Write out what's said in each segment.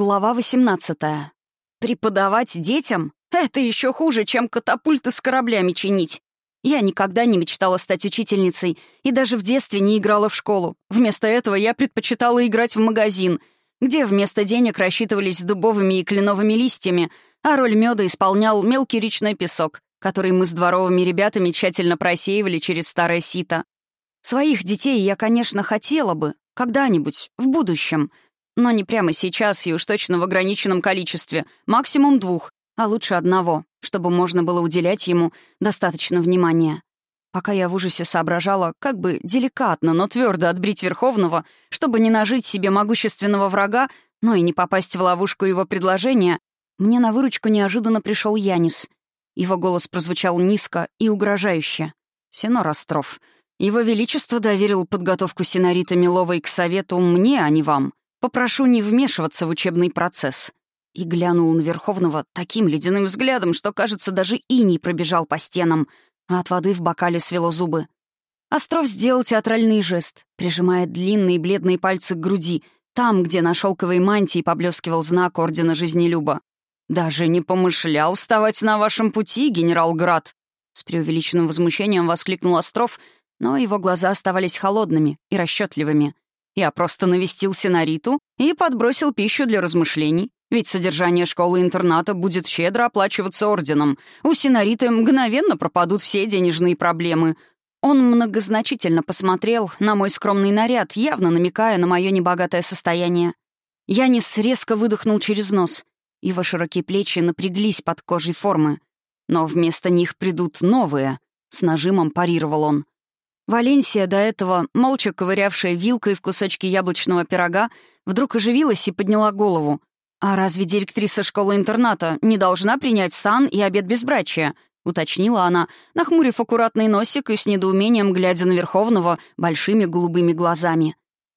Глава 18. Преподавать детям? Это еще хуже, чем катапульты с кораблями чинить. Я никогда не мечтала стать учительницей и даже в детстве не играла в школу. Вместо этого я предпочитала играть в магазин, где вместо денег рассчитывались дубовыми и кленовыми листьями, а роль меда исполнял мелкий речной песок, который мы с дворовыми ребятами тщательно просеивали через старое сито. Своих детей я, конечно, хотела бы, когда-нибудь, в будущем — но не прямо сейчас и уж точно в ограниченном количестве, максимум двух, а лучше одного, чтобы можно было уделять ему достаточно внимания. Пока я в ужасе соображала, как бы деликатно, но твердо отбрить Верховного, чтобы не нажить себе могущественного врага, но и не попасть в ловушку его предложения, мне на выручку неожиданно пришел Янис. Его голос прозвучал низко и угрожающе. «Сенор Остров, его Величество доверил подготовку Синарита Миловой к совету мне, а не вам. Попрошу не вмешиваться в учебный процесс». И глянул на Верховного таким ледяным взглядом, что, кажется, даже иней пробежал по стенам, а от воды в бокале свело зубы. Остров сделал театральный жест, прижимая длинные бледные пальцы к груди, там, где на шелковой мантии поблескивал знак Ордена Жизнелюба. «Даже не помышлял вставать на вашем пути, генерал Град!» С преувеличенным возмущением воскликнул Остров, но его глаза оставались холодными и расчетливыми. Я просто навестил Синариту и подбросил пищу для размышлений. Ведь содержание школы-интерната будет щедро оплачиваться орденом. У Синариты мгновенно пропадут все денежные проблемы. Он многозначительно посмотрел на мой скромный наряд, явно намекая на мое небогатое состояние. Янис резко выдохнул через нос. Его широкие плечи напряглись под кожей формы. Но вместо них придут новые. С нажимом парировал он. Валенсия, до этого молча ковырявшая вилкой в кусочке яблочного пирога, вдруг оживилась и подняла голову. «А разве директриса школы-интерната не должна принять сан и обед безбрачия?» — уточнила она, нахмурив аккуратный носик и с недоумением глядя на Верховного большими голубыми глазами.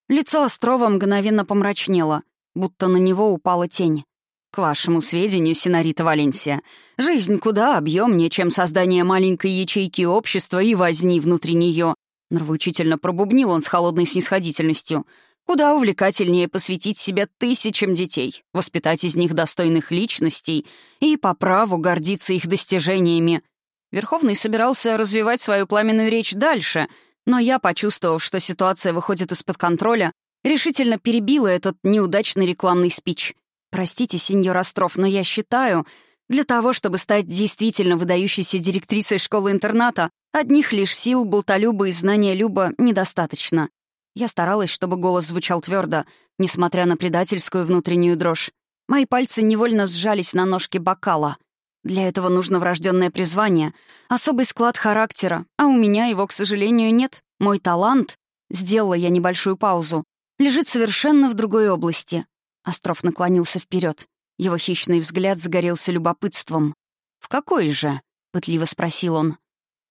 Лицо Острова мгновенно помрачнело, будто на него упала тень. «К вашему сведению, Синарита Валенсия, жизнь куда объемнее, чем создание маленькой ячейки общества и возни внутри нее. Нравоучительно пробубнил он с холодной снисходительностью. Куда увлекательнее посвятить себя тысячам детей, воспитать из них достойных личностей и по праву гордиться их достижениями. Верховный собирался развивать свою пламенную речь дальше, но я, почувствовав, что ситуация выходит из-под контроля, решительно перебила этот неудачный рекламный спич. «Простите, сеньор Остров, но я считаю, для того, чтобы стать действительно выдающейся директрисой школы-интерната, одних лишь сил, болтолюба и знания Люба недостаточно. Я старалась, чтобы голос звучал твердо, несмотря на предательскую внутреннюю дрожь. Мои пальцы невольно сжались на ножке бокала. Для этого нужно врожденное призвание, особый склад характера, а у меня его, к сожалению, нет. Мой талант, сделала я небольшую паузу, лежит совершенно в другой области. Остров наклонился вперед. Его хищный взгляд загорелся любопытством. «В какой же?» — пытливо спросил он.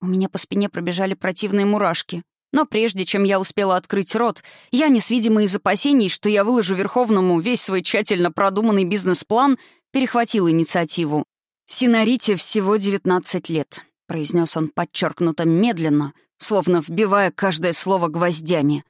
У меня по спине пробежали противные мурашки. Но прежде чем я успела открыть рот, я, не из опасений, что я выложу Верховному весь свой тщательно продуманный бизнес-план, перехватил инициативу. «Синарите всего 19 лет», — произнес он подчеркнуто медленно, словно вбивая каждое слово гвоздями,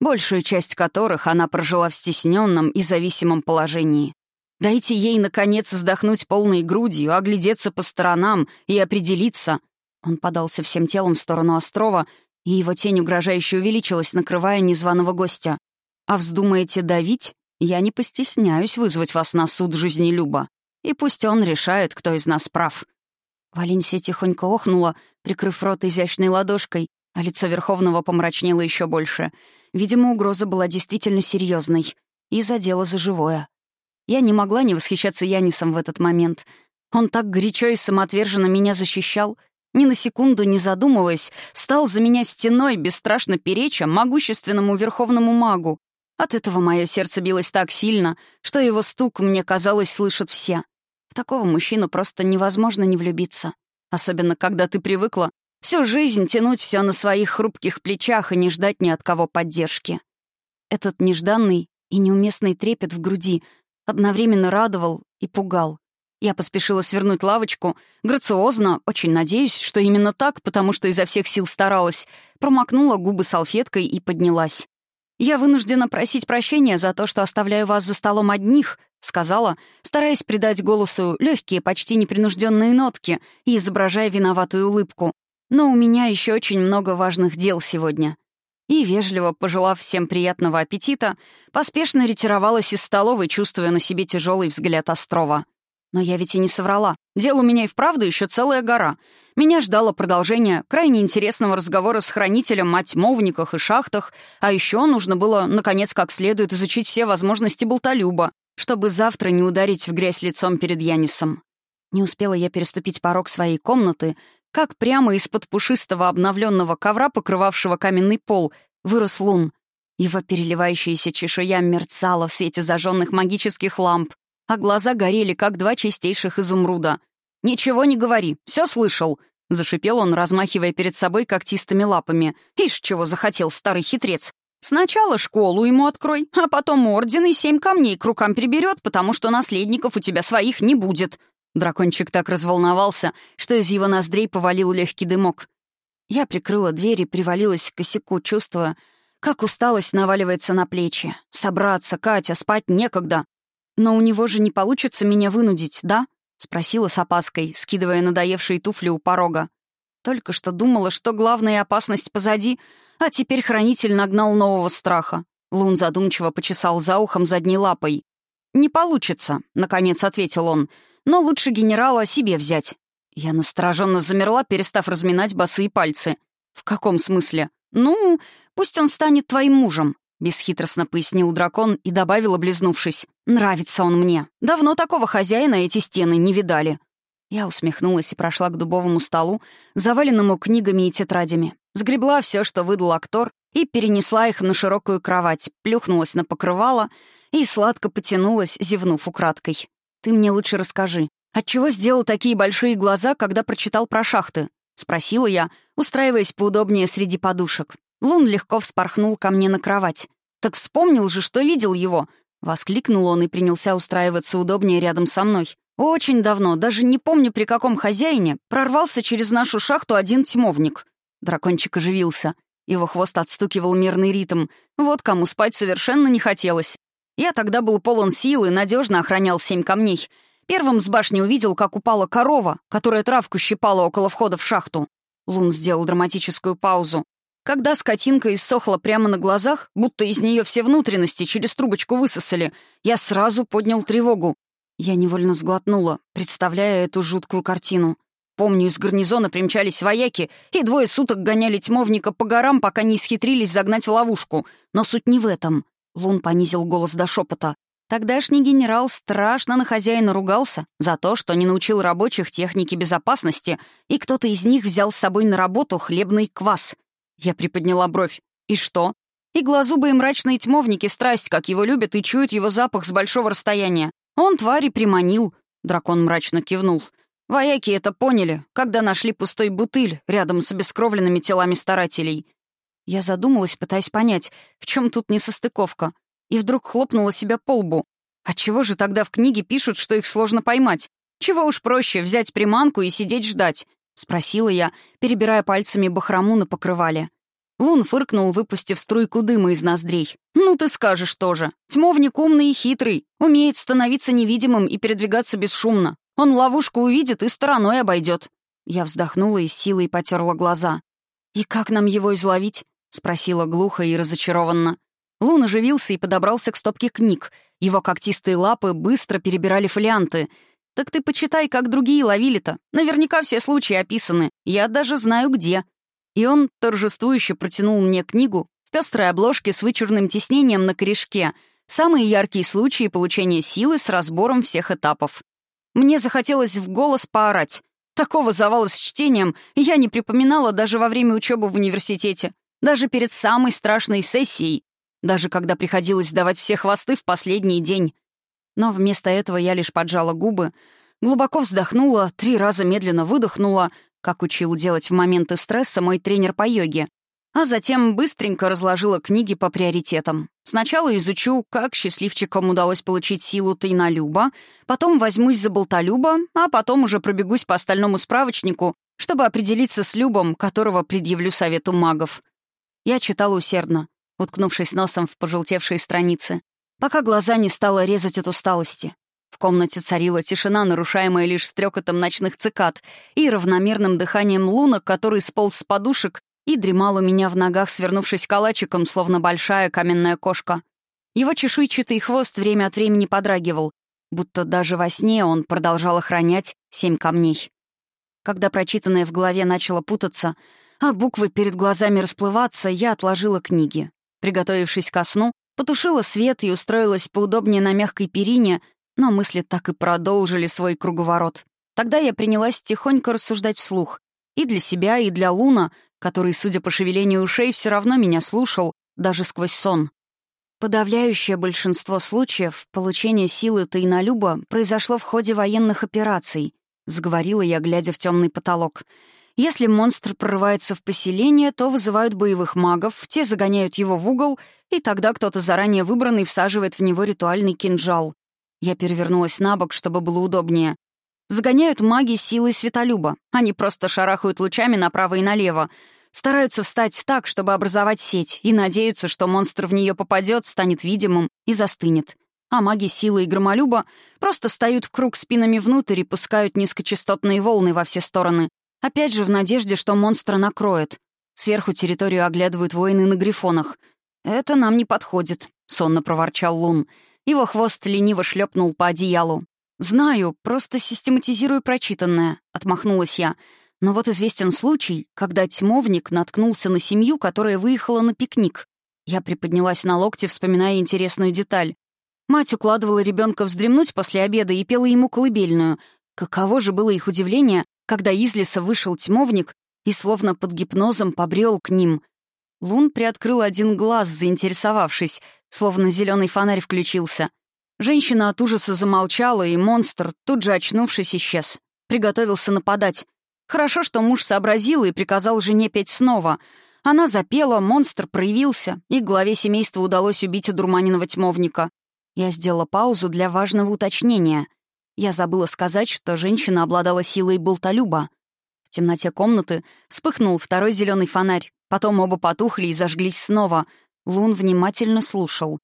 большую часть которых она прожила в стесненном и зависимом положении. Дайте ей, наконец, вздохнуть полной грудью, оглядеться по сторонам и определиться. Он подался всем телом в сторону острова, и его тень угрожающе увеличилась, накрывая незваного гостя. «А вздумаете давить? Я не постесняюсь вызвать вас на суд жизни Люба. И пусть он решает, кто из нас прав». Валенсия тихонько охнула, прикрыв рот изящной ладошкой, а лицо Верховного помрачнело еще больше. Видимо, угроза была действительно серьезной и задела за живое. Я не могла не восхищаться Янисом в этот момент. Он так горячо и самоотверженно меня защищал, ни на секунду не задумываясь, стал за меня стеной, бесстрашно переча могущественному верховному магу. От этого мое сердце билось так сильно, что его стук, мне казалось, слышат все. В такого мужчину просто невозможно не влюбиться. Особенно, когда ты привыкла всю жизнь тянуть все на своих хрупких плечах и не ждать ни от кого поддержки. Этот нежданный и неуместный трепет в груди — одновременно радовал и пугал. Я поспешила свернуть лавочку, грациозно, очень надеюсь, что именно так, потому что изо всех сил старалась, промокнула губы салфеткой и поднялась. «Я вынуждена просить прощения за то, что оставляю вас за столом одних», — сказала, стараясь придать голосу легкие, почти непринужденные нотки и изображая виноватую улыбку. «Но у меня еще очень много важных дел сегодня». И, вежливо пожелав всем приятного аппетита, поспешно ретировалась из столовой, чувствуя на себе тяжелый взгляд Острова. Но я ведь и не соврала. Дел у меня и вправду еще целая гора. Меня ждало продолжение крайне интересного разговора с хранителем о тьмовниках и шахтах, а еще нужно было, наконец, как следует изучить все возможности болтолюба, чтобы завтра не ударить в грязь лицом перед Янисом. Не успела я переступить порог своей комнаты, как прямо из-под пушистого обновленного ковра, покрывавшего каменный пол, вырос лун. Его переливающаяся чешуя мерцала в свете зажженных магических ламп, а глаза горели, как два чистейших изумруда. «Ничего не говори, все слышал», — зашипел он, размахивая перед собой когтистыми лапами. «Ишь, чего захотел старый хитрец. Сначала школу ему открой, а потом орден и семь камней к рукам приберет, потому что наследников у тебя своих не будет». Дракончик так разволновался, что из его ноздрей повалил легкий дымок. Я прикрыла дверь и привалилась к косяку, чувствуя, как усталость наваливается на плечи. Собраться, Катя, спать некогда. «Но у него же не получится меня вынудить, да?» — спросила с опаской, скидывая надоевшие туфли у порога. Только что думала, что главная опасность позади, а теперь хранитель нагнал нового страха. Лун задумчиво почесал за ухом задней лапой. «Не получится», — наконец ответил он, — «но лучше генерала себе взять». Я настороженно замерла, перестав разминать босые пальцы. «В каком смысле?» «Ну, пусть он станет твоим мужем. — бесхитростно пояснил дракон и добавил, облизнувшись. «Нравится он мне. Давно такого хозяина эти стены не видали». Я усмехнулась и прошла к дубовому столу, заваленному книгами и тетрадями. Сгребла все, что выдал актор, и перенесла их на широкую кровать, плюхнулась на покрывало и сладко потянулась, зевнув украдкой. «Ты мне лучше расскажи, отчего сделал такие большие глаза, когда прочитал про шахты?» — спросила я, устраиваясь поудобнее среди подушек. Лун легко вспорхнул ко мне на кровать. «Так вспомнил же, что видел его!» Воскликнул он и принялся устраиваться удобнее рядом со мной. «Очень давно, даже не помню при каком хозяине, прорвался через нашу шахту один тьмовник». Дракончик оживился. Его хвост отстукивал мирный ритм. Вот кому спать совершенно не хотелось. Я тогда был полон сил и надежно охранял семь камней. Первым с башни увидел, как упала корова, которая травку щипала около входа в шахту. Лун сделал драматическую паузу. Когда скотинка иссохла прямо на глазах, будто из нее все внутренности через трубочку высосали, я сразу поднял тревогу. Я невольно сглотнула, представляя эту жуткую картину. Помню, из гарнизона примчались вояки, и двое суток гоняли тьмовника по горам, пока не исхитрились загнать ловушку. Но суть не в этом. Лун понизил голос до шепота. Тогдашний генерал страшно на хозяина ругался за то, что не научил рабочих технике безопасности, и кто-то из них взял с собой на работу хлебный квас — я приподняла бровь. «И что?» И глазубые мрачные тьмовники страсть, как его любят, и чуют его запах с большого расстояния. Он твари приманил. Дракон мрачно кивнул. Вояки это поняли, когда нашли пустой бутыль рядом с обескровленными телами старателей. Я задумалась, пытаясь понять, в чем тут несостыковка, и вдруг хлопнула себя по лбу. Отчего же тогда в книге пишут, что их сложно поймать? Чего уж проще, взять приманку и сидеть ждать? — спросила я, перебирая пальцами бахрому на покрывале. Лун фыркнул, выпустив струйку дыма из ноздрей. «Ну ты скажешь тоже. Тьмовник умный и хитрый. Умеет становиться невидимым и передвигаться бесшумно. Он ловушку увидит и стороной обойдет. Я вздохнула и силой потерла глаза. «И как нам его изловить?» — спросила глухо и разочарованно. Лун оживился и подобрался к стопке книг. Его когтистые лапы быстро перебирали фолианты — «Так ты почитай, как другие ловили-то. Наверняка все случаи описаны. Я даже знаю, где». И он торжествующе протянул мне книгу в пестрой обложке с вычурным тиснением на корешке. Самые яркие случаи получения силы с разбором всех этапов. Мне захотелось в голос поорать. Такого завала с чтением я не припоминала даже во время учебы в университете. Даже перед самой страшной сессией. Даже когда приходилось давать все хвосты в последний день. Но вместо этого я лишь поджала губы, глубоко вздохнула, три раза медленно выдохнула, как учил делать в моменты стресса мой тренер по йоге, а затем быстренько разложила книги по приоритетам. Сначала изучу, как счастливчикам удалось получить силу Тайнолюба, потом возьмусь за Болтолюба, а потом уже пробегусь по остальному справочнику, чтобы определиться с Любом, которого предъявлю совету магов. Я читала усердно. уткнувшись носом в пожелтевшие страницы, пока глаза не стало резать от усталости. В комнате царила тишина, нарушаемая лишь стрекотом ночных цикад и равномерным дыханием лунок, который сполз с подушек и дремал у меня в ногах, свернувшись калачиком, словно большая каменная кошка. Его чешуйчатый хвост время от времени подрагивал, будто даже во сне он продолжал охранять семь камней. Когда прочитанное в голове начало путаться, а буквы перед глазами расплываться, я отложила книги. Приготовившись ко сну, потушила свет и устроилась поудобнее на мягкой перине, но мысли так и продолжили свой круговорот. Тогда я принялась тихонько рассуждать вслух. И для себя, и для Луна, который, судя по шевелению ушей, все равно меня слушал, даже сквозь сон. Подавляющее большинство случаев получения силы Тайнолюба произошло в ходе военных операций, заговорила я, глядя в темный потолок. Если монстр прорывается в поселение, то вызывают боевых магов, те загоняют его в угол, и тогда кто-то заранее выбранный всаживает в него ритуальный кинжал. Я перевернулась на бок, чтобы было удобнее. Загоняют маги силой светолюба. Они просто шарахают лучами направо и налево, стараются встать так, чтобы образовать сеть, и надеются, что монстр в нее попадет, станет видимым и застынет. А маги силы и громолюба просто встают в круг спинами внутрь и пускают низкочастотные волны во все стороны. Опять же, в надежде, что монстра накроет. Сверху территорию оглядывают воины на грифонах. «Это нам не подходит», — сонно проворчал Лун. Его хвост лениво шлепнул по одеялу. «Знаю, просто систематизирую прочитанное», — отмахнулась я. Но вот известен случай, когда тьмовник наткнулся на семью, которая выехала на пикник. Я приподнялась на локте, вспоминая интересную деталь. Мать укладывала ребенка вздремнуть после обеда и пела ему колыбельную. Каково же было их удивление, когда из леса вышел тьмовник и словно под гипнозом побрел к ним. Лун приоткрыл один глаз, заинтересовавшись, словно зеленый фонарь включился. Женщина от ужаса замолчала, и монстр, тут же очнувшись, исчез. Приготовился нападать. Хорошо, что муж сообразил и приказал жене петь снова. Она запела, монстр проявился, и главе семейства удалось убить одурманенного тьмовника. Я сделала паузу для важного уточнения. Я забыла сказать, что женщина обладала силой болтолюба. В темноте комнаты вспыхнул второй зеленый фонарь. Потом оба потухли и зажглись снова. Лун внимательно слушал.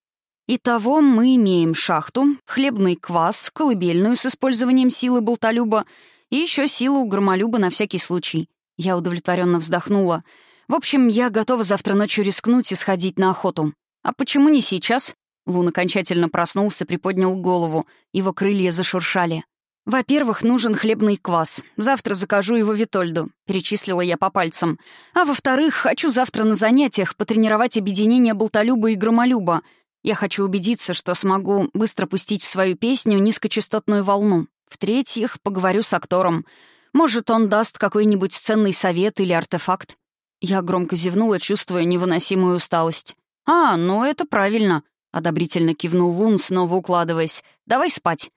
Итого мы имеем шахту, хлебный квас, колыбельную с использованием силы болтолюба — и еще силу громолюба на всякий случай. Я удовлетворенно вздохнула. В общем, я готова завтра ночью рискнуть и сходить на охоту. А почему не сейчас? Лун окончательно проснулся, приподнял голову. Его крылья зашуршали. «Во-первых, нужен хлебный квас. Завтра закажу его Витольду», — перечислила я по пальцам. «А во-вторых, хочу завтра на занятиях потренировать объединение болтолюба и громолюба. Я хочу убедиться, что смогу быстро пустить в свою песню низкочастотную волну. В-третьих, поговорю с актором. Может, он даст какой-нибудь ценный совет или артефакт. Я громко зевнула, чувствуя невыносимую усталость. «А, ну это правильно», — одобрительно кивнул Лун, снова укладываясь. «Давай спать».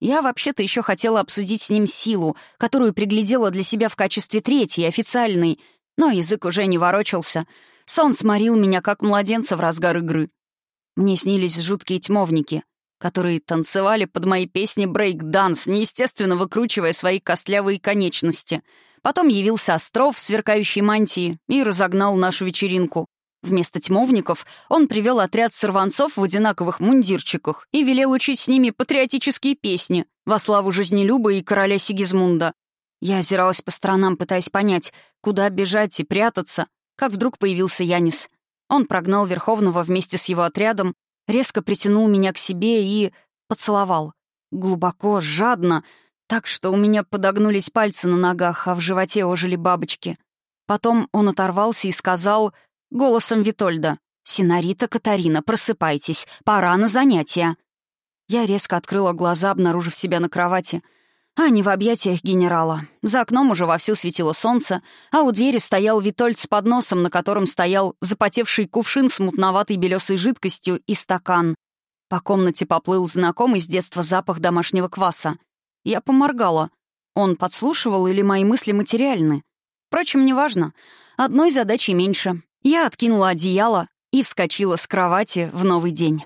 Я вообще-то еще хотела обсудить с ним силу, которую приглядела для себя в качестве третьей, официальной, но язык уже не ворочался. Сон сморил меня, как младенца в разгар игры. Мне снились жуткие тьмовники которые танцевали под мои песни брейк-данс, неестественно выкручивая свои костлявые конечности. Потом явился Остров в сверкающей мантии и разогнал нашу вечеринку. Вместо тьмовников он привел отряд сорванцов в одинаковых мундирчиках и велел учить с ними патриотические песни во славу жизнелюба и короля Сигизмунда. Я озиралась по сторонам, пытаясь понять, куда бежать и прятаться, как вдруг появился Янис. Он прогнал Верховного вместе с его отрядом, резко притянул меня к себе и поцеловал. Глубоко, жадно, так что у меня подогнулись пальцы на ногах, а в животе ожили бабочки. Потом он оторвался и сказал голосом Витольда «Синарита Катарина, просыпайтесь, пора на занятия». Я резко открыла глаза, обнаружив себя на кровати — а не в объятиях генерала. За окном уже вовсю светило солнце, а у двери стоял Витольд с подносом, на котором стоял запотевший кувшин с мутноватой белесой жидкостью и стакан. По комнате поплыл знакомый с детства запах домашнего кваса. Я поморгала. Он подслушивал или мои мысли материальны? Впрочем, неважно. Одной задачи меньше. Я откинула одеяло и вскочила с кровати в новый день.